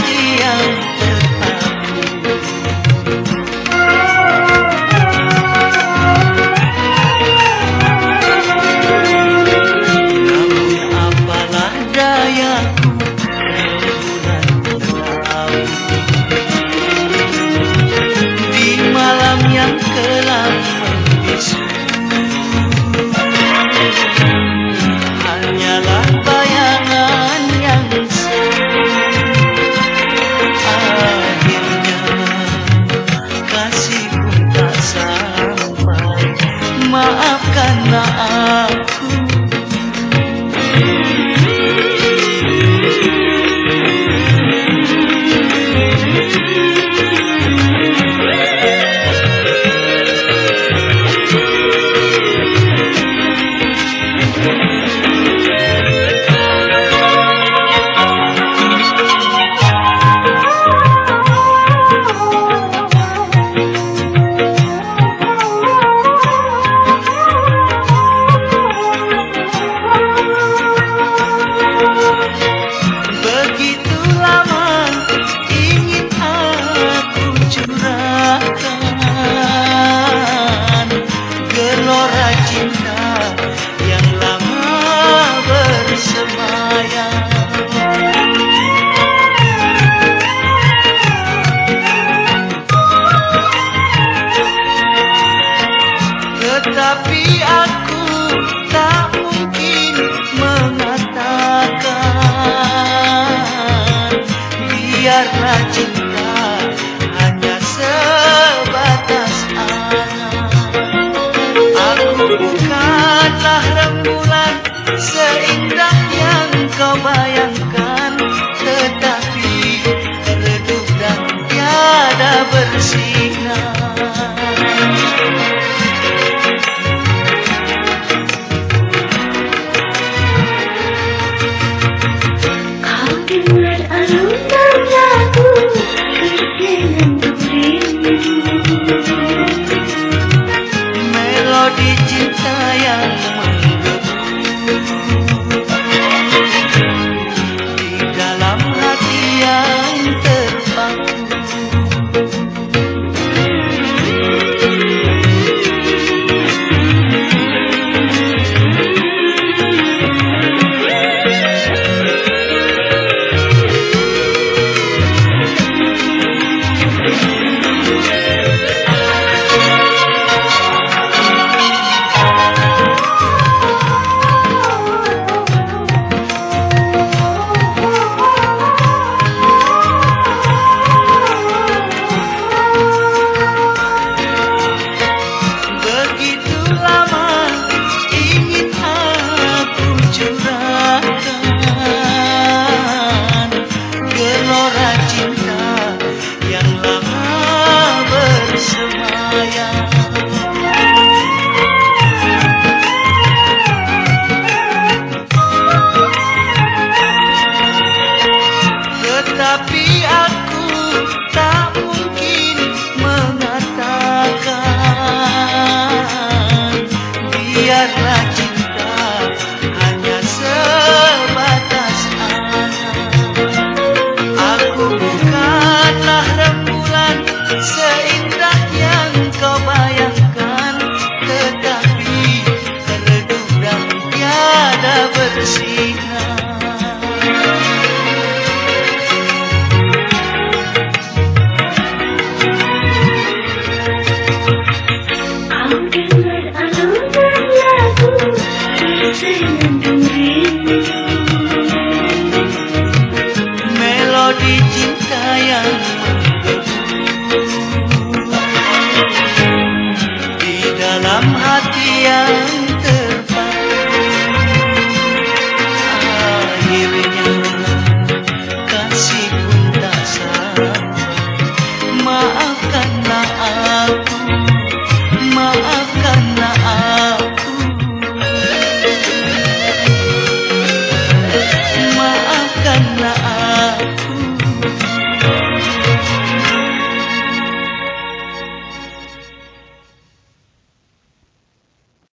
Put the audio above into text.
diam cinta yang biarlah cinta hanya sebatas angan aku bukanlah rembulan seindah yang kau bayangkan tetapi teredam tiada bersih. Melodi cinta yang di dalam hati yang